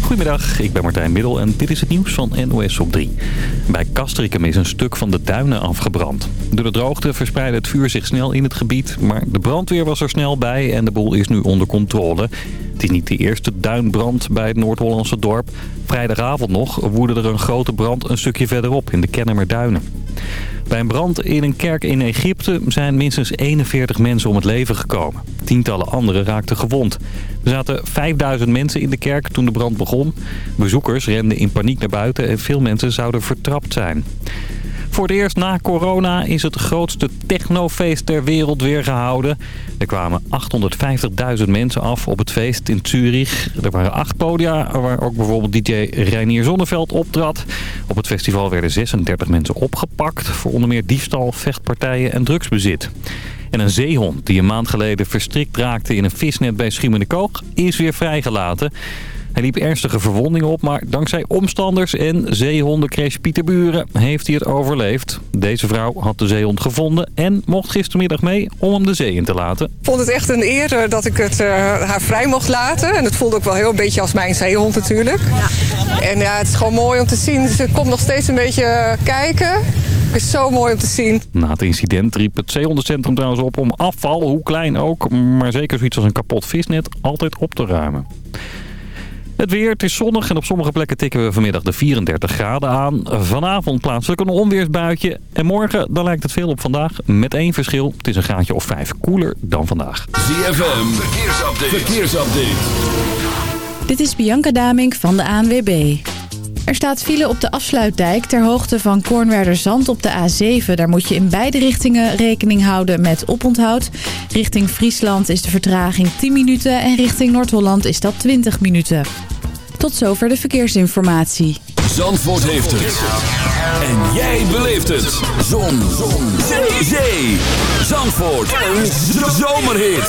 Goedemiddag, ik ben Martijn Middel en dit is het nieuws van NOS op 3. Bij Castricum is een stuk van de duinen afgebrand. Door de droogte verspreidde het vuur zich snel in het gebied... maar de brandweer was er snel bij en de boel is nu onder controle. Het is niet de eerste duinbrand bij het Noord-Hollandse dorp. Vrijdagavond nog woedde er een grote brand een stukje verderop in de Kennemerduinen. Bij een brand in een kerk in Egypte zijn minstens 41 mensen om het leven gekomen. Tientallen anderen raakten gewond. Er zaten 5000 mensen in de kerk toen de brand begon. Bezoekers renden in paniek naar buiten en veel mensen zouden vertrapt zijn. Voor het eerst na corona is het grootste technofeest ter wereld weer gehouden. Er kwamen 850.000 mensen af op het feest in Zurich. Er waren acht podia waar ook bijvoorbeeld DJ Reinier Zonneveld optrad. Op het festival werden 36 mensen opgepakt voor onder meer diefstal, vechtpartijen en drugsbezit. En een zeehond die een maand geleden verstrikt raakte in een visnet bij Schiermonnikoog is weer vrijgelaten. Hij liep ernstige verwondingen op, maar dankzij omstanders en zeehondencrash Pieter Buren heeft hij het overleefd. Deze vrouw had de zeehond gevonden en mocht gistermiddag mee om hem de zee in te laten. Ik vond het echt een eer dat ik het, uh, haar vrij mocht laten. En het voelde ook wel heel een beetje als mijn zeehond natuurlijk. Ja. En ja, het is gewoon mooi om te zien. Ze komt nog steeds een beetje kijken. Het is zo mooi om te zien. Na het incident riep het zeehondencentrum trouwens op om afval, hoe klein ook, maar zeker zoiets als een kapot visnet, altijd op te ruimen. Het weer, het is zonnig en op sommige plekken tikken we vanmiddag de 34 graden aan. Vanavond plaatselijk een onweersbuitje. En morgen, dan lijkt het veel op vandaag. Met één verschil, het is een graadje of vijf koeler dan vandaag. ZFM, verkeersupdate. verkeersupdate. Dit is Bianca Damink van de ANWB. Er staat file op de afsluitdijk ter hoogte van Kornwerderzand op de A7. Daar moet je in beide richtingen rekening houden met oponthoud. Richting Friesland is de vertraging 10 minuten en richting Noord-Holland is dat 20 minuten. Tot zover de verkeersinformatie. Zandvoort heeft het. En jij beleeft het. Zon. Zon. Zee. Zandvoort. Een zomerhit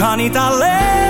Kan niet alleen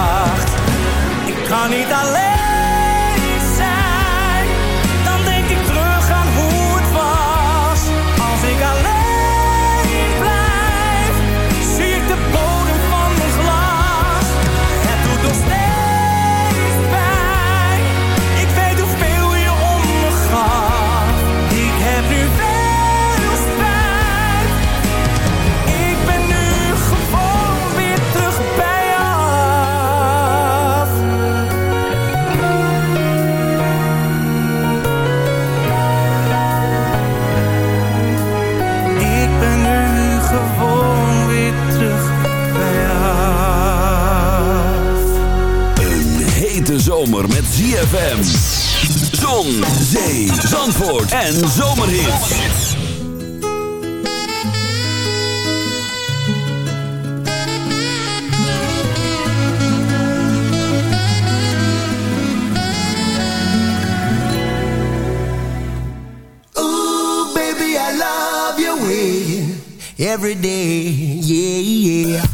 Niet alleen ZFM. Zon, zee, zandvoort en zomerhit. Ooh, baby, I love your way. Every day, yeah, yeah.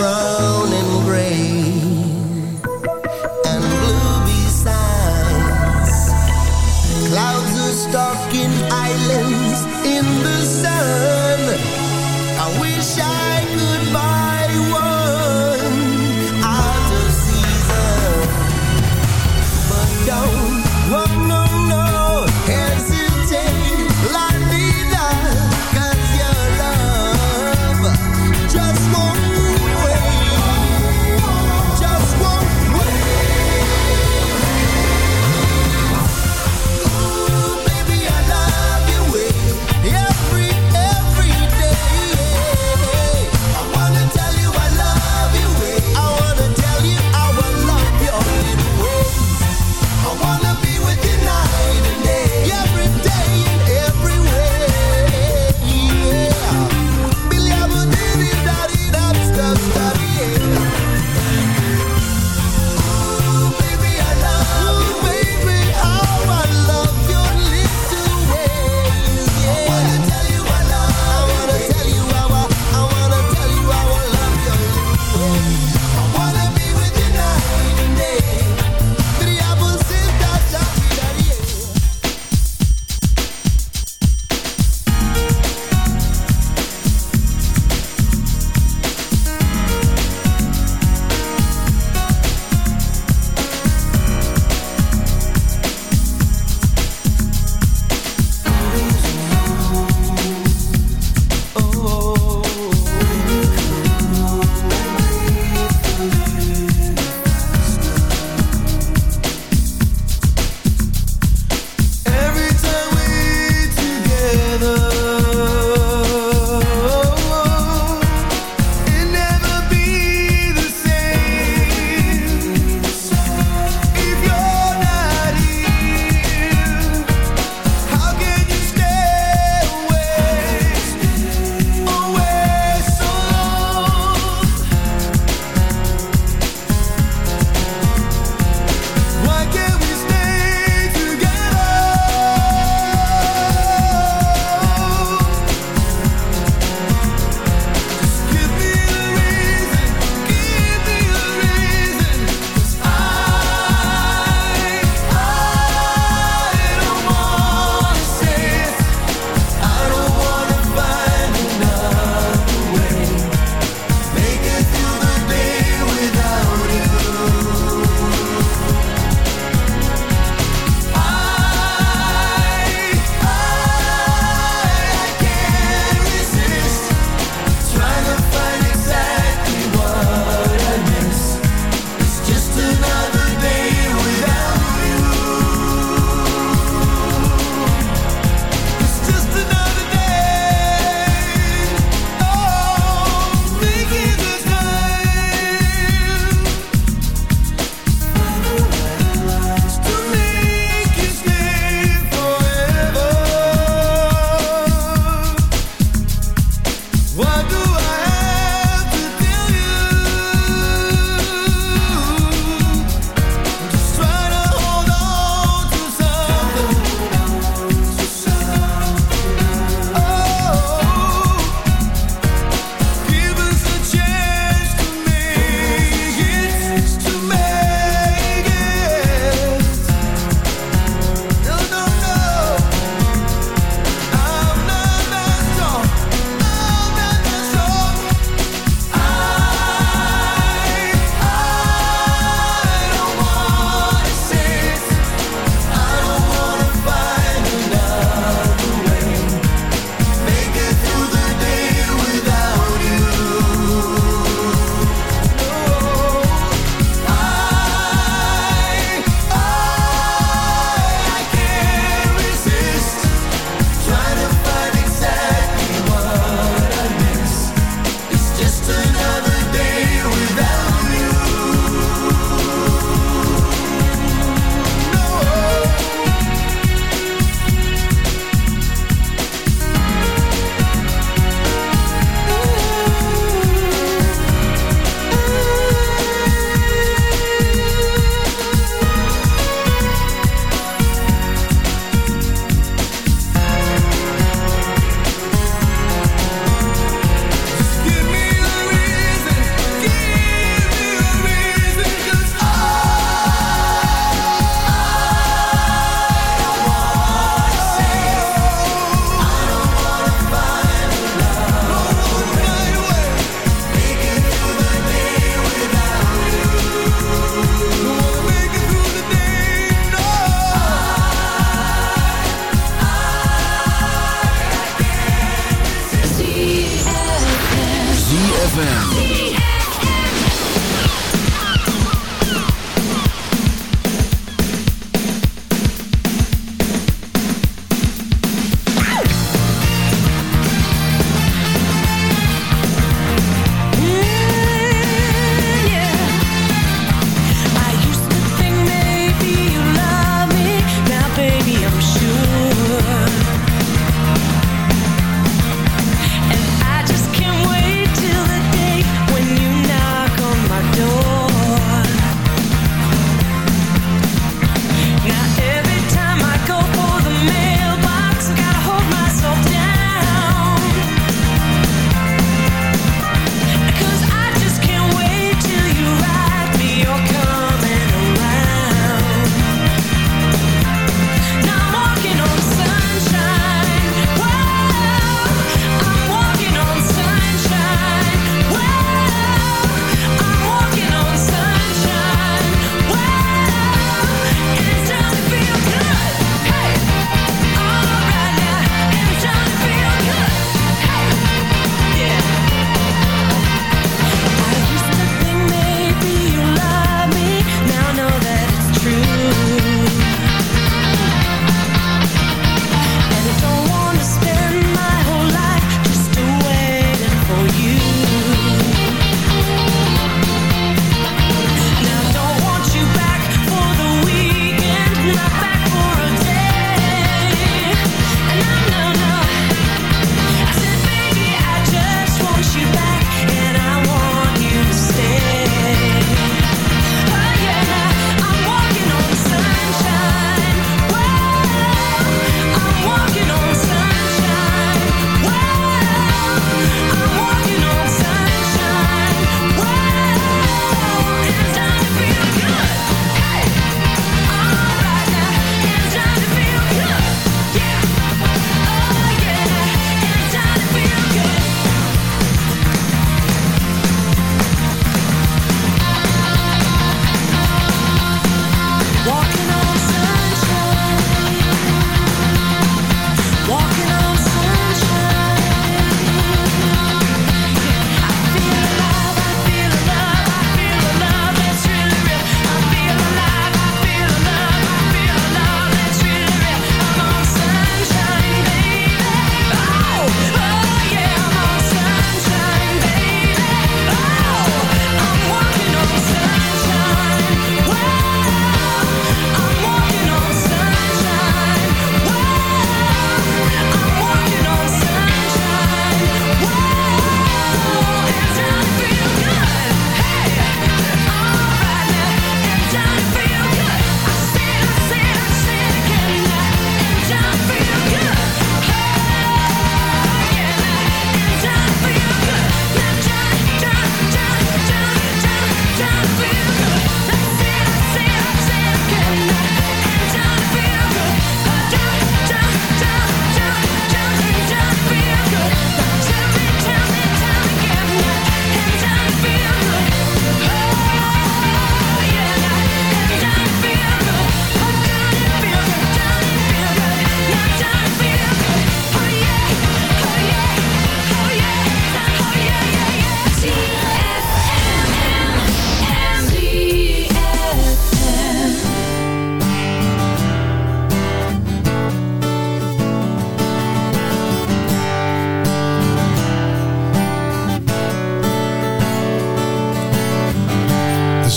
run.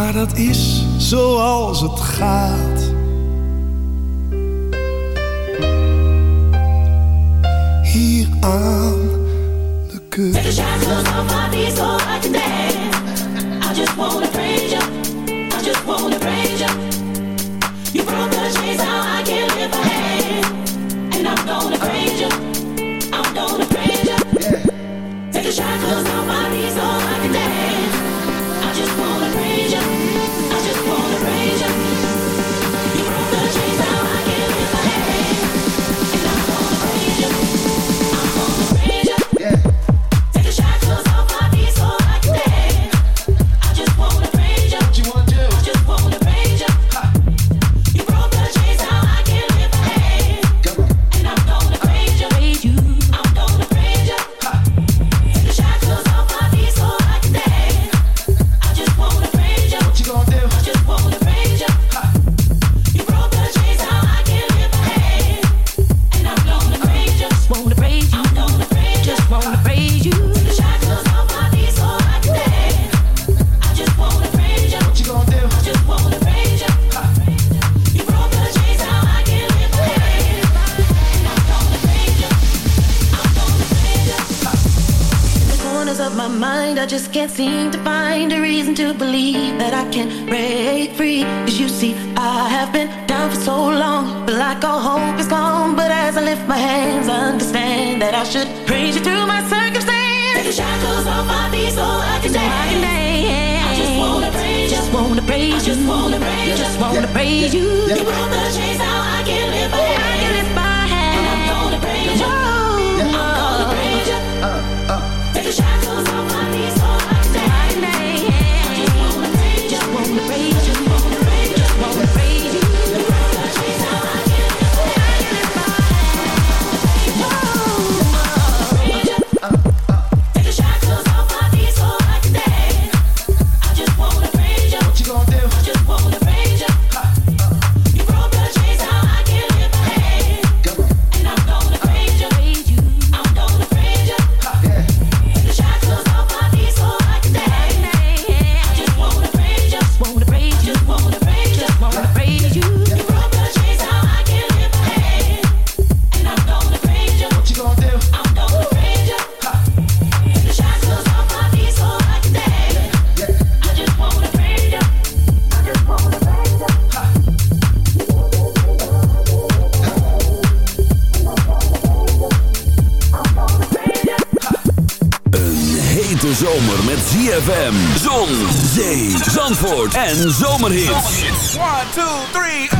Maar dat is zoals het gaat. Hier aan de kust. Take the shackles off my feet so I dance. I just wanna praise you. I just wanna praise you. You broke the chains, now I can live my hand. And I'm gonna praise you. I'm gonna praise you. Take the shackles off my feet so ZFM, Zon, Zee, Zandvoort en Zomerhits. 1, 2, 3...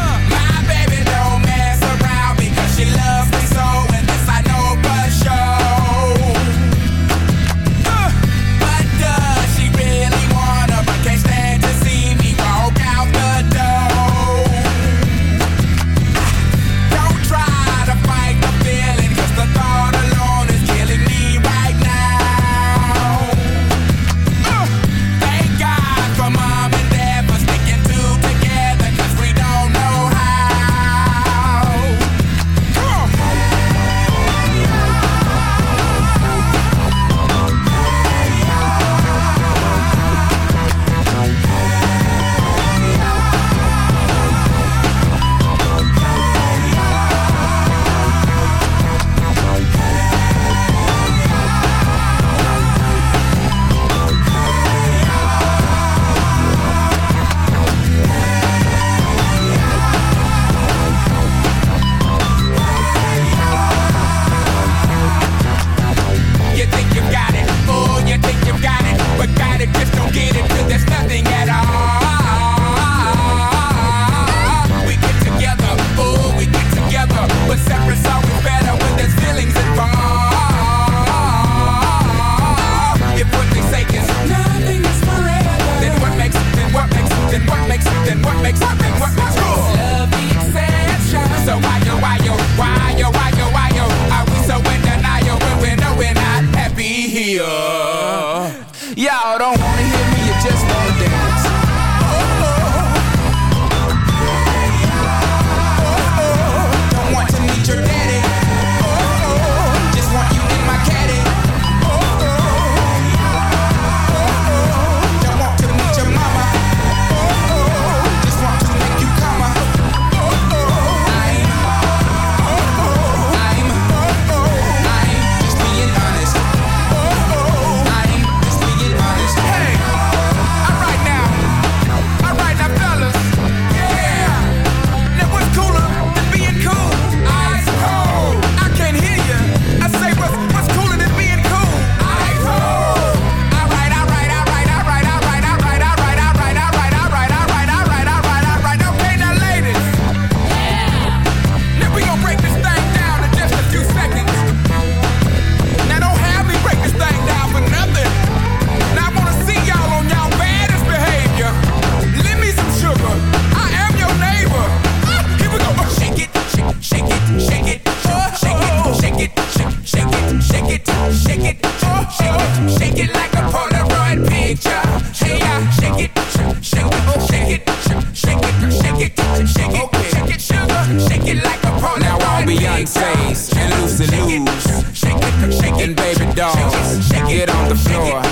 know.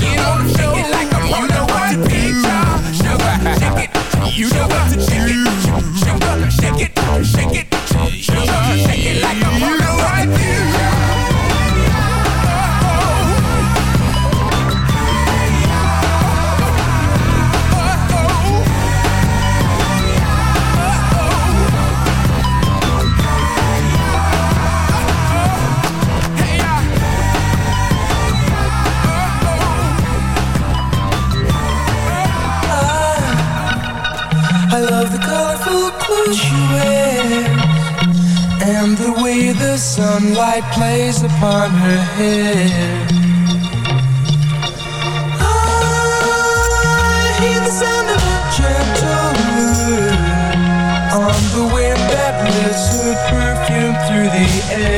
You know the show. light plays upon her hair. I hear the sound of a gentle mood on the wind that lifts her perfume through the air.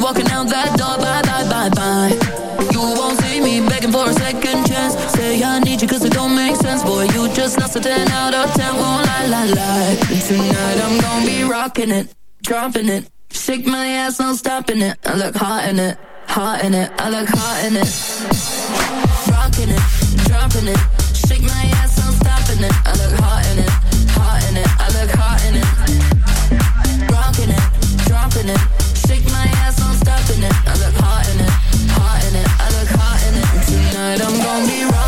walking out that door. Bye, bye, bye, bye. You won't see me begging for a second chance. Say I need you cause it don't make sense. Boy, you just lost a 10 out of 10. Won't lie, lie, lie. Tonight I'm gonna be rocking it, dropping it. Shake my ass, no stopping it. I look hot in it, hot in it. I look hot in it. Rocking it, dropping it. Shake my ass, no stopping it. I look hot in it, hot in it. I look hot in it. Rocking it, dropping it. Stopping it. I look hot in it, hot in it. I look hot in it. Tonight I'm gonna be rocking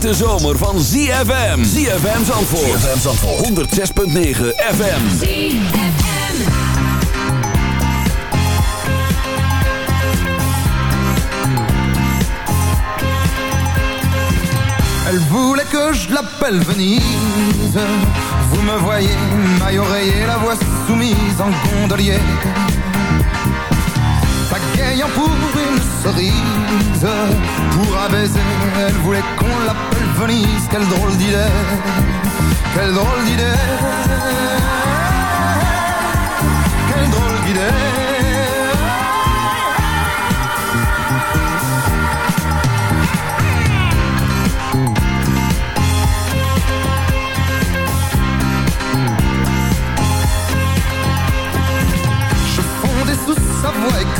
Hete zomer van ZFM. ZFM Zandvoort. ZFM Zandvoort. 106.9 FM. Elle voulait que je l'appelle Venise. Vous me voyez, maille oreiller, la voix soumise en gondolier. Pagayant pour une cerise, pour un baiser, elle voulait qu'on l'appelle Venise. Quelle drôle d'idée, quelle drôle d'idée, quelle drôle d'idée. Je fondais sous sa voix